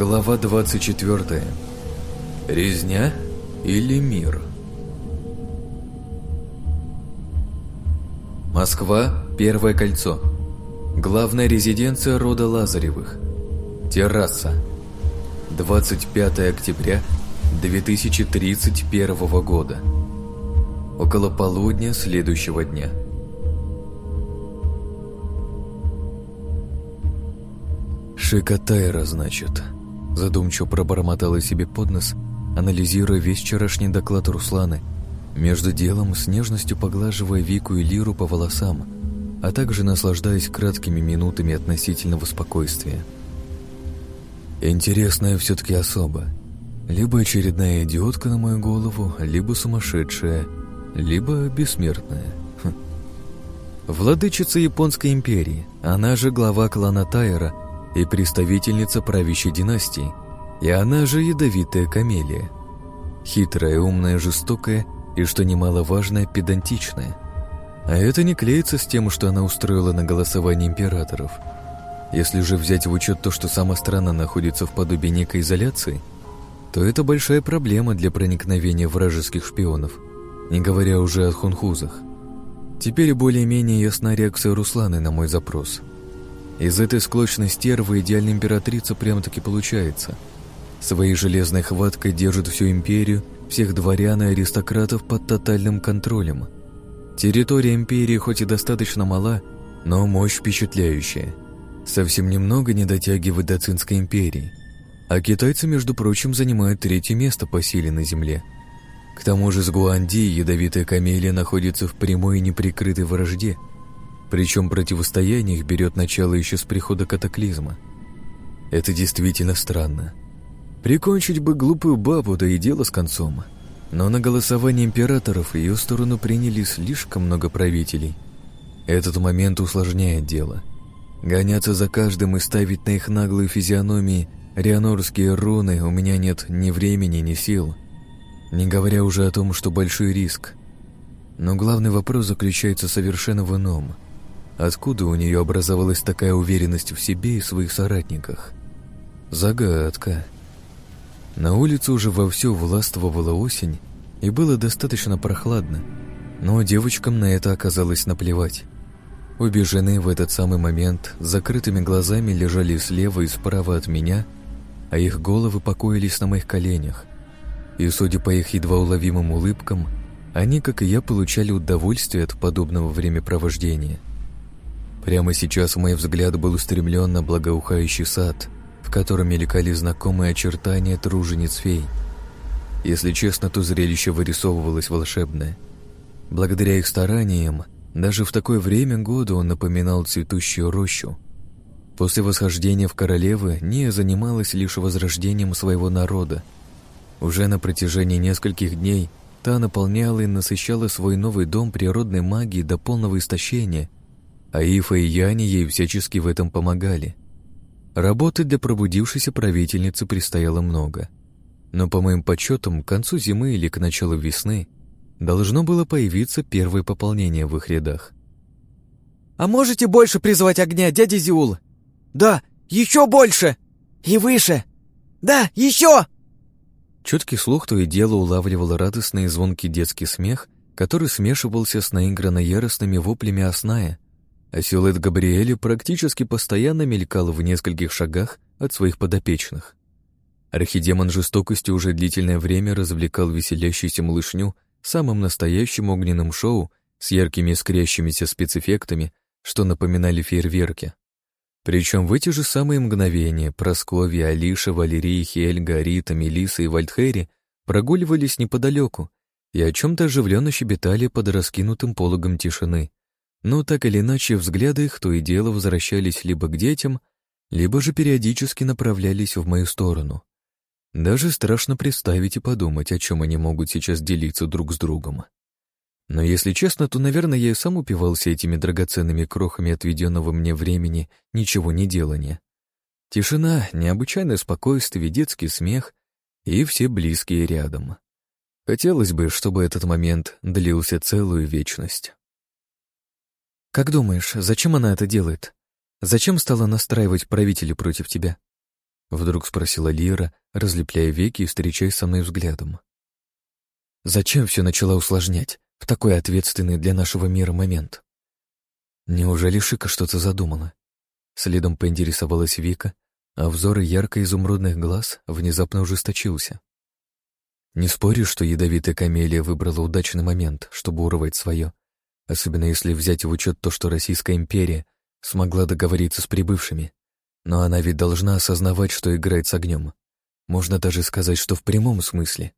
Глава 24. Резня или мир? Москва, Первое кольцо. Главная резиденция рода Лазаревых. Терраса. 25 октября 2031 года. Около полудня следующего дня. Шикотайра, значит. Задумчиво пробормотала себе под нос, анализируя весь вчерашний доклад Русланы, между делом с нежностью поглаживая Вику и Лиру по волосам, а также наслаждаясь краткими минутами относительного спокойствия. Интересная все-таки особа. Либо очередная идиотка на мою голову, либо сумасшедшая, либо бессмертная. Хм. Владычица Японской империи, она же глава клана Тайра и представительница правящей династии, и она же ядовитая камелия. Хитрая, умная, жестокая и, что немаловажно, педантичная. А это не клеится с тем, что она устроила на голосовании императоров. Если же взять в учет то, что сама страна находится в подобии некой изоляции, то это большая проблема для проникновения вражеских шпионов, не говоря уже о хунхузах. Теперь более-менее ясна реакция Русланы на мой запрос – из этой склочной стервы идеальная императрица прямо-таки получается. Своей железной хваткой держит всю империю, всех дворян и аристократов под тотальным контролем. Территория империи хоть и достаточно мала, но мощь впечатляющая. Совсем немного не дотягивает до Цинской империи. А китайцы, между прочим, занимают третье место по силе на земле. К тому же с Гуанди ядовитая камелия находится в прямой и неприкрытой вражде – причем противостояние их берет начало еще с прихода катаклизма. Это действительно странно. Прикончить бы глупую бабу, да и дело с концом. Но на голосование императоров ее сторону приняли слишком много правителей. Этот момент усложняет дело. Гоняться за каждым и ставить на их наглые физиономии рианорские руны у меня нет ни времени, ни сил. Не говоря уже о том, что большой риск. Но главный вопрос заключается совершенно в ином – Откуда у нее образовалась такая уверенность в себе и своих соратниках? Загадка. На улице уже вовсю властвовала осень, и было достаточно прохладно, но девочкам на это оказалось наплевать. Обе жены в этот самый момент с закрытыми глазами лежали слева и справа от меня, а их головы покоились на моих коленях. И, судя по их едва уловимым улыбкам, они, как и я, получали удовольствие от подобного времяпровождения – Прямо сейчас мой взгляд был устремлен на благоухающий сад, в котором мелькали знакомые очертания тружениц фей. Если честно, то зрелище вырисовывалось волшебное. Благодаря их стараниям, даже в такое время года он напоминал цветущую рощу. После восхождения в королевы Ния занималась лишь возрождением своего народа. Уже на протяжении нескольких дней та наполняла и насыщала свой новый дом природной магией до полного истощения – а Ифа и Яни ей всячески в этом помогали. Работы для пробудившейся правительницы предстояло много. Но по моим подсчетам, к концу зимы или к началу весны должно было появиться первое пополнение в их рядах. «А можете больше призвать огня, дядя Зиул?» «Да, еще больше! И выше! Да, еще!» Чуткий слух то и дело улавливал радостный и звонкий детский смех, который смешивался с наигранно яростными воплями Осная, а силуэт Габриэля практически постоянно мелькал в нескольких шагах от своих подопечных. Архидемон жестокости уже длительное время развлекал веселящуюся малышню самым настоящим огненным шоу с яркими искрящимися спецэффектами, что напоминали фейерверки. Причем в эти же самые мгновения Просковья, Алиша, Валерия, Хельга, Рита, Мелисса и Вальдхейри прогуливались неподалеку и о чем-то оживленно щебетали под раскинутым пологом тишины, но так или иначе взгляды их то и дело возвращались либо к детям, либо же периодически направлялись в мою сторону. Даже страшно представить и подумать, о чем они могут сейчас делиться друг с другом. Но если честно, то, наверное, я и сам упивался этими драгоценными крохами отведенного мне времени ничего не делания. Тишина, необычайное спокойствие, детский смех и все близкие рядом. Хотелось бы, чтобы этот момент длился целую вечность. «Как думаешь, зачем она это делает? Зачем стала настраивать правителей против тебя?» Вдруг спросила Лира, разлепляя веки и встречаясь со мной взглядом. Зачем все начала усложнять в такой ответственный для нашего мира момент? Неужели Шика что-то задумала? Следом поинтересовалась Вика, а взор ярко-изумрудных глаз внезапно ужесточился. Не спорю, что ядовитая камелия выбрала удачный момент, чтобы урвать свое, особенно если взять в учет то, что Российская империя смогла договориться с прибывшими. Но она ведь должна осознавать, что играет с огнем. Можно даже сказать, что в прямом смысле.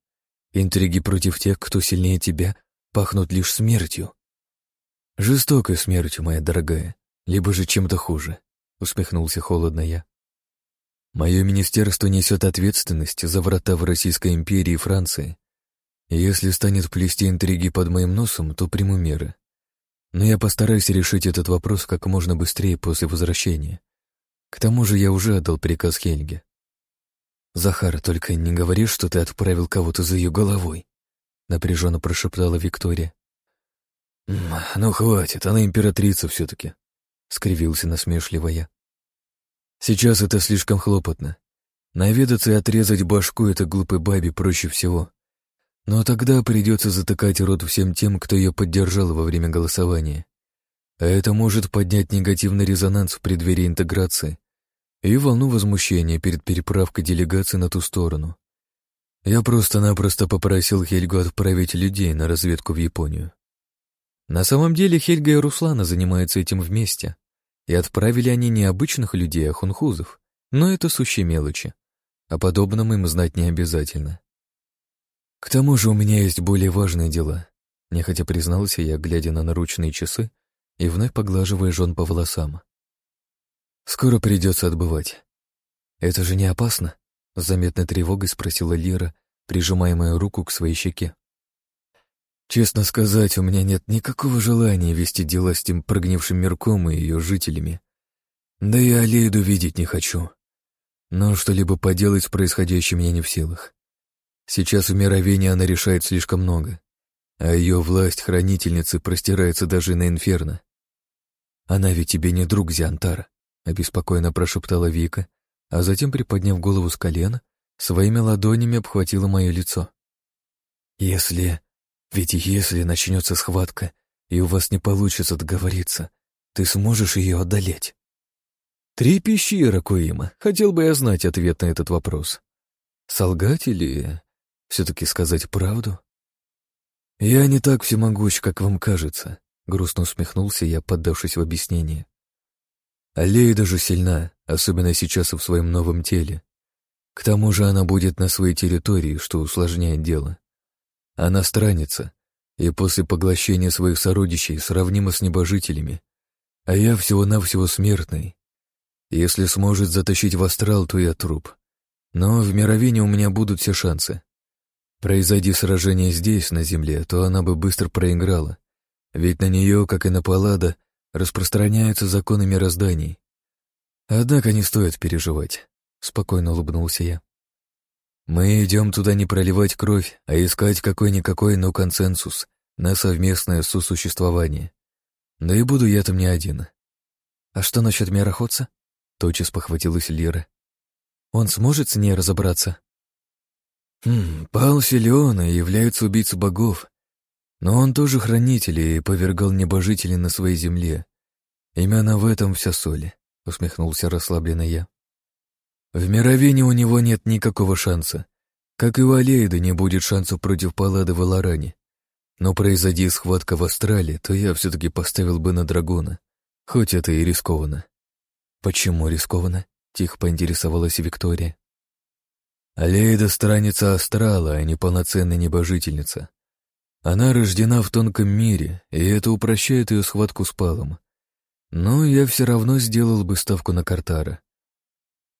Интриги против тех, кто сильнее тебя, пахнут лишь смертью. Жестокой смертью, моя дорогая, либо же чем-то хуже, усмехнулся холодно я. Мое министерство несет ответственность за врата в Российской империи и Франции. если станет плести интриги под моим носом, то приму меры. Но я постараюсь решить этот вопрос как можно быстрее после возвращения. К тому же я уже отдал приказ Хельге. «Захар, только не говори, что ты отправил кого-то за ее головой», — напряженно прошептала Виктория. «Ну, хватит, она императрица все-таки», — скривился насмешливо я. «Сейчас это слишком хлопотно. Наведаться и отрезать башку этой глупой бабе проще всего. Но тогда придется затыкать рот всем тем, кто ее поддержал во время голосования. А это может поднять негативный резонанс в преддверии интеграции и волну возмущения перед переправкой делегации на ту сторону. Я просто-напросто попросил Хельгу отправить людей на разведку в Японию. На самом деле Хельга и Руслана занимаются этим вместе, и отправили они не обычных людей, а хунхузов, но это сущие мелочи. О подобном им знать не обязательно. К тому же у меня есть более важные дела, нехотя признался я, глядя на наручные часы и вновь поглаживая жен по волосам. Скоро придется отбывать. Это же не опасно? С заметной тревогой спросила Лира, прижимая мою руку к своей щеке. Честно сказать, у меня нет никакого желания вести дела с тем прогнившим мирком и ее жителями. Да и Алейду видеть не хочу. Но что-либо поделать с происходящим я не в силах. Сейчас в мировении она решает слишком много, а ее власть хранительницы простирается даже на инферно. Она ведь тебе не друг, Зиантар, обеспокоенно прошептала Вика, а затем, приподняв голову с колена, своими ладонями обхватила мое лицо. Если... Ведь если начнется схватка, и у вас не получится договориться, ты сможешь ее одолеть. Три пещеры, Куима. Хотел бы я знать ответ на этот вопрос. Солгать или все-таки сказать правду? Я не так всемогущ, как вам кажется, грустно усмехнулся я, поддавшись в объяснение. Аллея даже сильна, особенно сейчас в своем новом теле. К тому же она будет на своей территории, что усложняет дело. Она странится, и после поглощения своих сородичей сравнима с небожителями, а я всего-навсего смертный. Если сможет затащить в астрал, то я труп. Но в мировине у меня будут все шансы. Произойди сражение здесь, на земле, то она бы быстро проиграла, ведь на нее, как и на Паллада, распространяются законы мирозданий. Однако не стоит переживать, спокойно улыбнулся я. Мы идем туда не проливать кровь, а искать какой-никакой, но консенсус на совместное сосуществование. Да и буду я там не один. А что насчет мироходца? Тотчас похватилась Лира. Он сможет с ней разобраться? Хм, Пал и является убийцей богов, но он тоже хранитель и повергал небожителей на своей земле. Именно в этом вся соль, усмехнулся расслабленно я. В мировине у него нет никакого шанса. Как и у Алеида не будет шансов против Паллады в Аларане. Но произойди схватка в Астрале, то я все-таки поставил бы на Драгона, хоть это и рискованно. Почему рискованно? Тихо поинтересовалась Виктория. Алеида странница Астрала, а не полноценная небожительница. Она рождена в тонком мире, и это упрощает ее схватку с Палом. Но я все равно сделал бы ставку на Картара.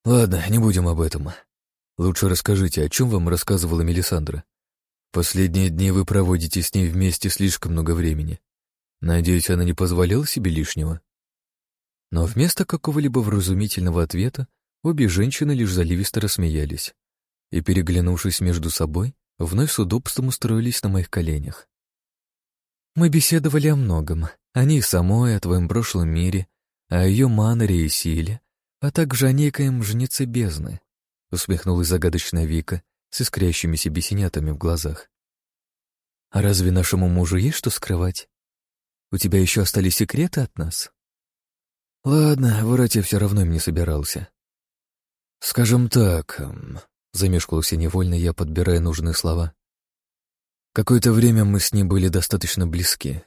Ладно, не будем об этом. Лучше расскажите, о чем вам рассказывала Мелисандра. Последние дни вы проводите с ней вместе слишком много времени. Надеюсь, она не позволяла себе лишнего? Но вместо какого-либо вразумительного ответа обе женщины лишь заливисто рассмеялись и, переглянувшись между собой, вновь с удобством устроились на моих коленях. Мы беседовали о многом, о ней самой, о твоем прошлом мире, о ее маноре и силе, а также о некоем жнеце бездны, усмехнулась загадочная Вика с искрящимися бесенятами в глазах. «А разве нашему мужу есть что скрывать? У тебя еще остались секреты от нас?» «Ладно, врать я все равно не собирался. Скажем так...» замешкался невольно я, подбирая нужные слова. «Какое-то время мы с ним были достаточно близки.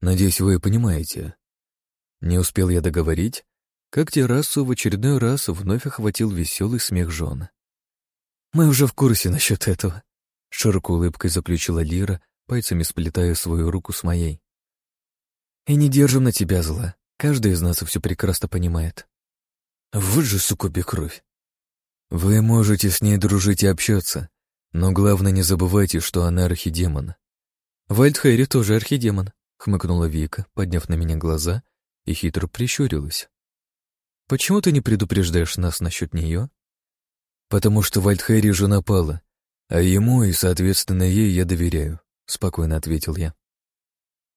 Надеюсь, вы понимаете. Не успел я договорить, как террасу в очередной раз вновь охватил веселый смех Жона. «Мы уже в курсе насчет этого», — широкой улыбкой заключила Лира, пальцами сплетая свою руку с моей. «И не держим на тебя зла. Каждый из нас все прекрасно понимает». «Вот же, сука, кровь. Вы можете с ней дружить и общаться, но главное не забывайте, что она архидемон. Вальдхейри тоже архидемон, хмыкнула Вика, подняв на меня глаза и хитро прищурилась. Почему ты не предупреждаешь нас насчет нее? Потому что Вальдхейри же напала, а ему и, соответственно, ей я доверяю, спокойно ответил я.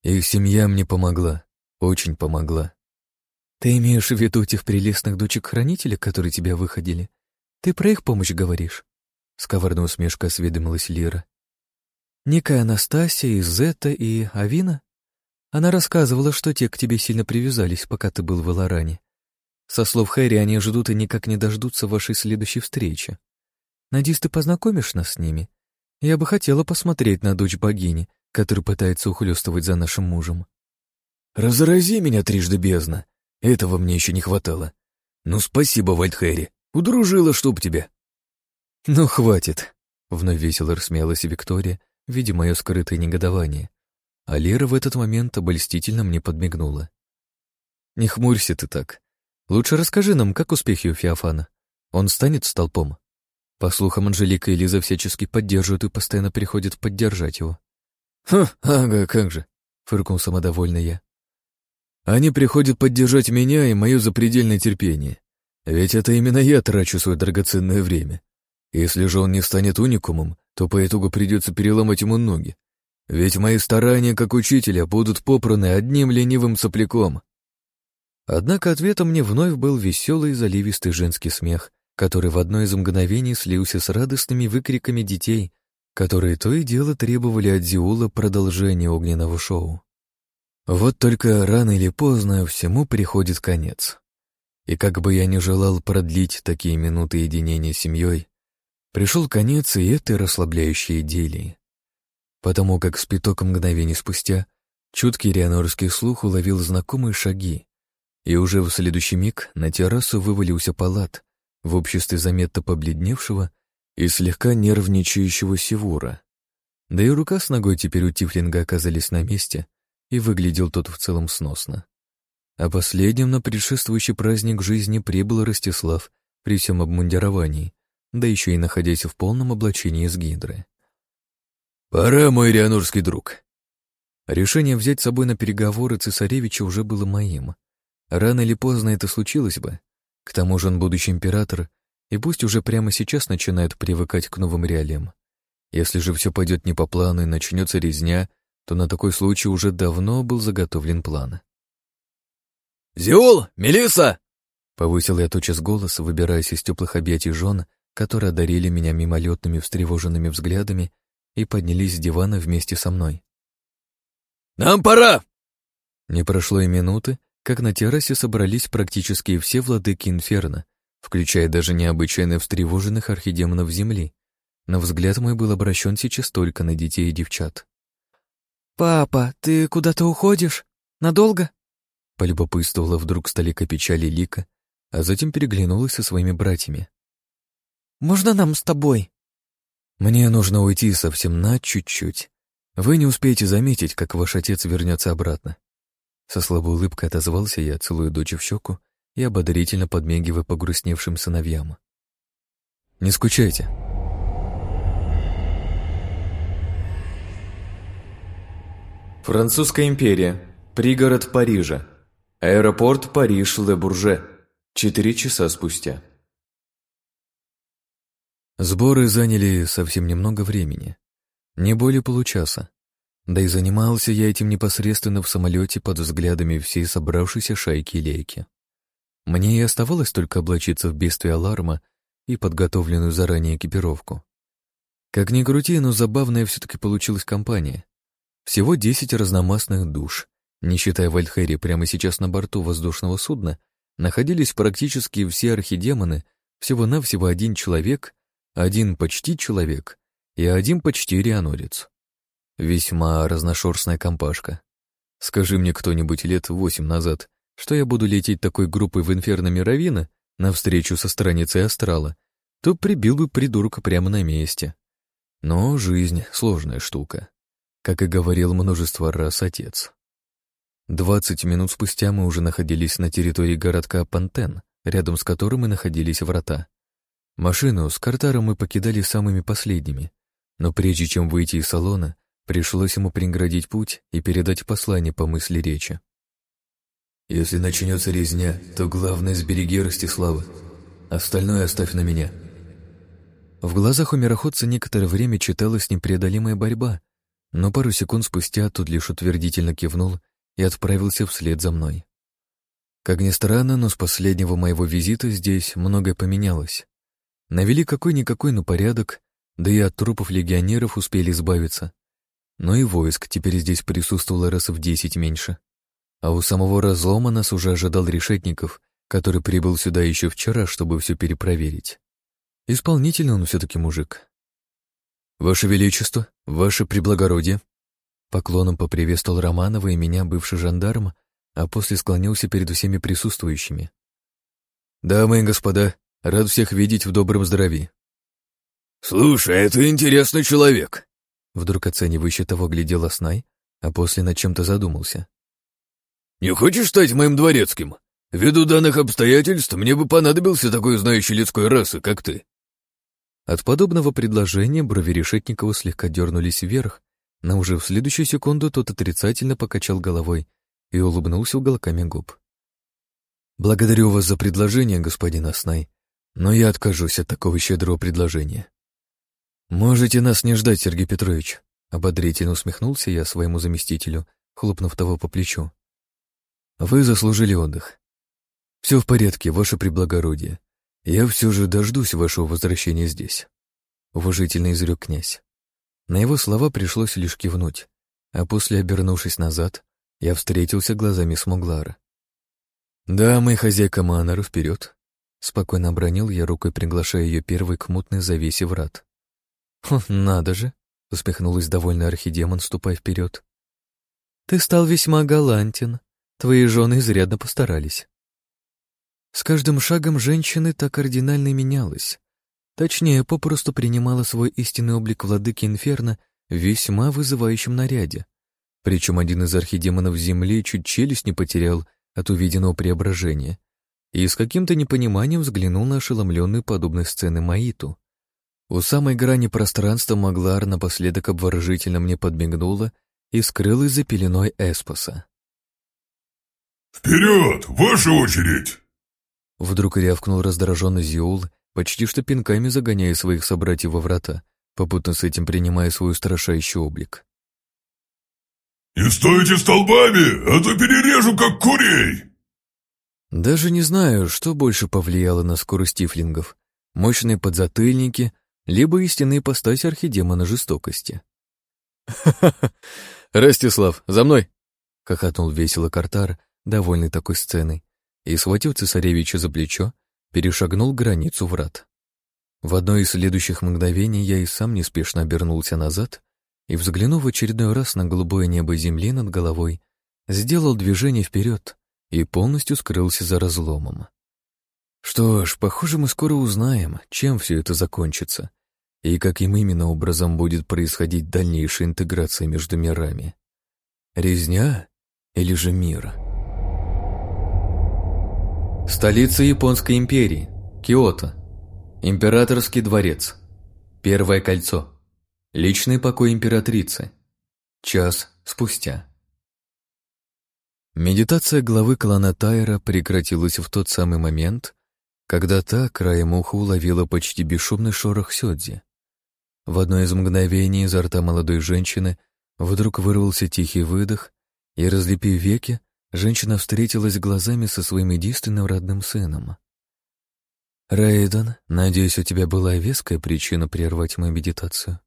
Их семья мне помогла, очень помогла. Ты имеешь в виду тех прелестных дочек-хранителей, которые тебя выходили? «Ты про их помощь говоришь?» С коварной усмешкой осведомилась Лира. «Некая Анастасия, Изета и Авина?» Она рассказывала, что те к тебе сильно привязались, пока ты был в Эларане. Со слов Хэри, они ждут и никак не дождутся вашей следующей встречи. Надеюсь, ты познакомишь нас с ними. Я бы хотела посмотреть на дочь богини, которая пытается ухлёстывать за нашим мужем. Разрази меня трижды бездна. Этого мне еще не хватало. Ну, спасибо, Вальдхэри. Удружила, чтоб тебя. Ну, хватит. Вновь весело рассмеялась Виктория, видя мое скрытое негодование. А Лера в этот момент обольстительно мне подмигнула. «Не хмурься ты так. Лучше расскажи нам, как успехи у Феофана. Он станет столпом?» По слухам, Анжелика и Лиза всячески поддерживают и постоянно приходят поддержать его. «Ха, ага, как же!» — фыркнул самодовольно я. «Они приходят поддержать меня и мое запредельное терпение. Ведь это именно я трачу свое драгоценное время. Если же он не станет уникумом, то по итогу придется переломать ему ноги. Ведь мои старания как учителя будут попраны одним ленивым сопляком. Однако ответом мне вновь был веселый заливистый женский смех, который в одно из мгновений слился с радостными выкриками детей, которые то и дело требовали от Зиула продолжения огненного шоу. Вот только рано или поздно всему приходит конец. И как бы я ни желал продлить такие минуты единения с семьей, пришел конец и этой расслабляющей идиллии. Потому как с пяток мгновений спустя чуткий рианорский слух уловил знакомые шаги, и уже в следующий миг на террасу вывалился палат в обществе заметно побледневшего и слегка нервничающего Севура. Да и рука с ногой теперь у Тифлинга оказались на месте, и выглядел тот в целом сносно. А последним на предшествующий праздник жизни прибыл Ростислав при всем обмундировании, да еще и находясь в полном облачении с гидры. «Пора, мой рианурский друг!» Решение взять с собой на переговоры цесаревича уже было моим. Рано или поздно это случилось бы. К тому же он будущий император, и пусть уже прямо сейчас начинает привыкать к новым реалиям. Если же все пойдет не по плану и начнется резня, то на такой случай уже давно был заготовлен план. «Зиул! Мелисса!» Повысил я тотчас голос, выбираясь из теплых объятий жен, которые одарили меня мимолетными встревоженными взглядами и поднялись с дивана вместе со мной. «Нам пора!» Не прошло и минуты, как на террасе собрались практически все владыки Инферно, включая даже необычайно встревоженных архидемонов Земли. Но взгляд мой был обращен сейчас только на детей и девчат. «Папа, ты куда-то уходишь? Надолго?» Полюбопытствовала вдруг столика печали Лика, а затем переглянулась со своими братьями. «Можно нам с тобой?» «Мне нужно уйти совсем на чуть-чуть. Вы не успеете заметить, как ваш отец вернется обратно». Со слабой улыбкой отозвался я, целую дочь в щеку и ободрительно подмегивая погрустневшим сыновьям. «Не скучайте». Французская империя. Пригород Парижа. Аэропорт Париж-Ле-Бурже. Четыре часа спустя. Сборы заняли совсем немного времени. Не более получаса. Да и занимался я этим непосредственно в самолете под взглядами всей собравшейся шайки лейки. Мне и оставалось только облачиться в бедствие аларма и подготовленную заранее экипировку. Как ни крути, но забавная все-таки получилась компания. Всего 10 разномастных душ, не считая Вальхери, прямо сейчас на борту воздушного судна находились практически все архидемоны, всего-навсего один человек, один почти человек и один почти рианорец. Весьма разношерстная компашка. Скажи мне кто-нибудь лет восемь назад, что я буду лететь такой группой в инферно Мировина навстречу со страницей астрала, то прибил бы придурка прямо на месте. Но жизнь — сложная штука, как и говорил множество раз отец. Двадцать минут спустя мы уже находились на территории городка Пантен, рядом с которым и находились врата. Машину с Картаром мы покидали самыми последними, но прежде чем выйти из салона, пришлось ему преградить путь и передать послание по мысли речи. «Если начнется резня, то главное сбереги Ростислава. Остальное оставь на меня». В глазах у мироходца некоторое время читалась непреодолимая борьба, но пару секунд спустя тот лишь утвердительно кивнул и отправился вслед за мной. Как ни странно, но с последнего моего визита здесь многое поменялось. Навели какой-никакой, но порядок, да и от трупов легионеров успели избавиться. Но и войск теперь здесь присутствовало раз в десять меньше. А у самого разлома нас уже ожидал решетников, который прибыл сюда еще вчера, чтобы все перепроверить. Исполнительный он все-таки мужик. «Ваше Величество, Ваше Преблагородие!» Поклоном поприветствовал Романова и меня бывший жандарм, а после склонился перед всеми присутствующими. «Дамы и господа, рад всех видеть в добром здравии». «Слушай, это интересный человек!» Вдруг оценивающе того глядел Аснай, а после над чем-то задумался. «Не хочешь стать моим дворецким? Ввиду данных обстоятельств мне бы понадобился такой знающий людской расы, как ты». От подобного предложения брови Решетникова слегка дернулись вверх, но уже в следующую секунду тот отрицательно покачал головой и улыбнулся уголками губ. «Благодарю вас за предложение, господин Аснай, но я откажусь от такого щедрого предложения». «Можете нас не ждать, Сергей Петрович», — ободрительно усмехнулся я своему заместителю, хлопнув того по плечу. Вы заслужили отдых. Все в порядке, ваше преблагородие. Я все же дождусь вашего возвращения здесь. Уважительно изрек князь. На его слова пришлось лишь кивнуть, а после, обернувшись назад, я встретился глазами с Муглара. «Да, моя хозяйка Манару, вперед!» Спокойно обронил я рукой, приглашая ее первой к мутной завесе врат. «Хм, надо же!» — усмехнулась довольный архидемон, ступая вперед. «Ты стал весьма галантен», Твои жены изрядно постарались. С каждым шагом женщины так кардинально менялась. Точнее, попросту принимала свой истинный облик владыки Инферно в весьма вызывающем наряде. Причем один из архидемонов Земли чуть челюсть не потерял от увиденного преображения и с каким-то непониманием взглянул на ошеломленную подобной сцены Маиту. У самой грани пространства Маглар напоследок обворожительно мне подмигнула и скрылась за пеленой Эспоса. «Вперед! Ваша очередь!» Вдруг рявкнул раздраженный Зиул, почти что пинками загоняя своих собратьев во врата, попутно с этим принимая свой устрашающий облик. «И стойте столбами, а то перережу, как курей!» Даже не знаю, что больше повлияло на скорость тифлингов. Мощные подзатыльники, либо истинные ипостась архидемона жестокости. «Ха-ха-ха! Ростислав, за мной!» — хохотнул весело Картар, довольный такой сценой, и, схватив цесаревича за плечо, перешагнул границу врат. В одно из следующих мгновений я и сам неспешно обернулся назад и, взглянув в очередной раз на голубое небо земли над головой, сделал движение вперед и полностью скрылся за разломом. Что ж, похоже, мы скоро узнаем, чем все это закончится и каким именно образом будет происходить дальнейшая интеграция между мирами. Резня или же мир? Столица Японской империи. Киото. Императорский дворец. Первое кольцо. Личный покой императрицы. Час спустя. Медитация главы клана Тайра прекратилась в тот самый момент, когда та краем уха уловила почти бесшумный шорох Сёдзи. В одно из мгновений изо рта молодой женщины вдруг вырвался тихий выдох, и, разлепив веки, женщина встретилась глазами со своим единственным родным сыном. Рейден, надеюсь, у тебя была веская причина прервать мою медитацию?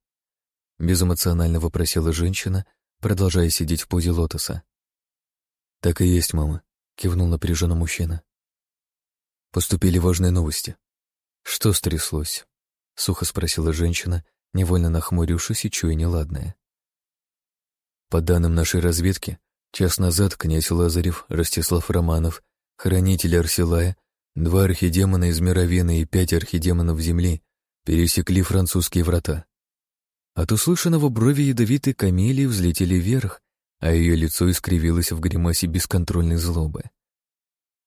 Безэмоционально вопросила женщина, продолжая сидеть в позе лотоса. Так и есть, мама, кивнул напряженно мужчина. Поступили важные новости. Что стряслось? Сухо спросила женщина, невольно нахмурившись и чуя неладное. По данным нашей разведки, час назад князь Лазарев, Ростислав Романов, хранитель Арсилая, два архидемона из Мировины и пять архидемонов Земли пересекли французские врата. От услышанного брови ядовитой камелии взлетели вверх, а ее лицо искривилось в гримасе бесконтрольной злобы.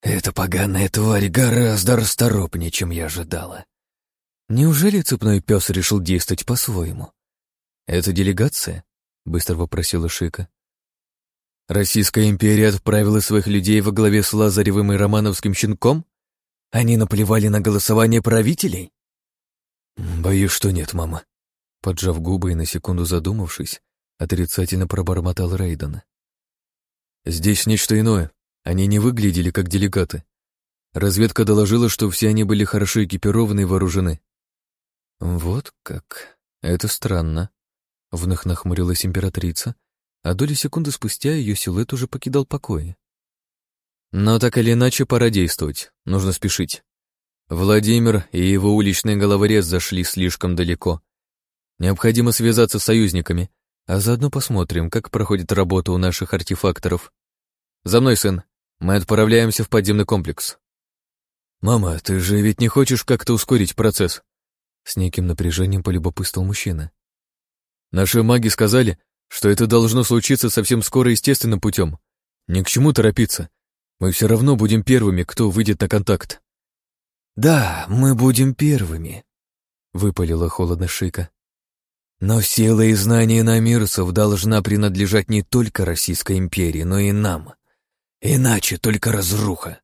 «Эта поганая тварь гораздо расторопнее, чем я ожидала. Неужели цепной пес решил действовать по-своему? Это делегация?» — быстро вопросила Шика. «Российская империя отправила своих людей во главе с Лазаревым и Романовским щенком? Они наплевали на голосование правителей?» «Боюсь, что нет, мама», Поджав губы и на секунду задумавшись, отрицательно пробормотал Рейден. «Здесь нечто иное. Они не выглядели как делегаты. Разведка доложила, что все они были хорошо экипированы и вооружены». «Вот как. Это странно», — вновь нахмурилась императрица, а доли секунды спустя ее силуэт уже покидал покои. «Но так или иначе пора действовать. Нужно спешить. Владимир и его уличный головорез зашли слишком далеко, Необходимо связаться с союзниками, а заодно посмотрим, как проходит работа у наших артефакторов. За мной, сын. Мы отправляемся в подземный комплекс. Мама, ты же ведь не хочешь как-то ускорить процесс? С неким напряжением полюбопытствовал мужчина. Наши маги сказали, что это должно случиться совсем скоро естественным путем. Ни к чему торопиться. Мы все равно будем первыми, кто выйдет на контакт. Да, мы будем первыми, выпалила холодно Шика. Но сила и знания намирцев должна принадлежать не только Российской империи, но и нам. Иначе только разруха.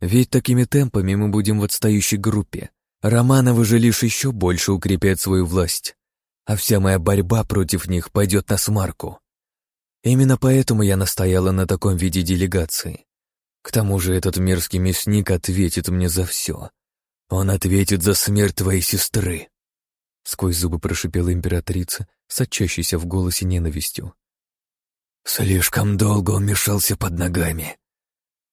Ведь такими темпами мы будем в отстающей группе. Романовы же лишь еще больше укрепят свою власть, а вся моя борьба против них пойдет на смарку. Именно поэтому я настояла на таком виде делегации. К тому же этот мерзкий мясник ответит мне за все. Он ответит за смерть твоей сестры. Сквозь зубы прошипела императрица, сочащейся в голосе ненавистью. «Слишком долго он мешался под ногами.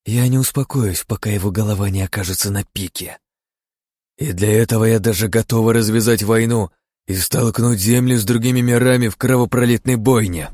Я не успокоюсь, пока его голова не окажется на пике. И для этого я даже готова развязать войну и столкнуть земли с другими мирами в кровопролитной бойне».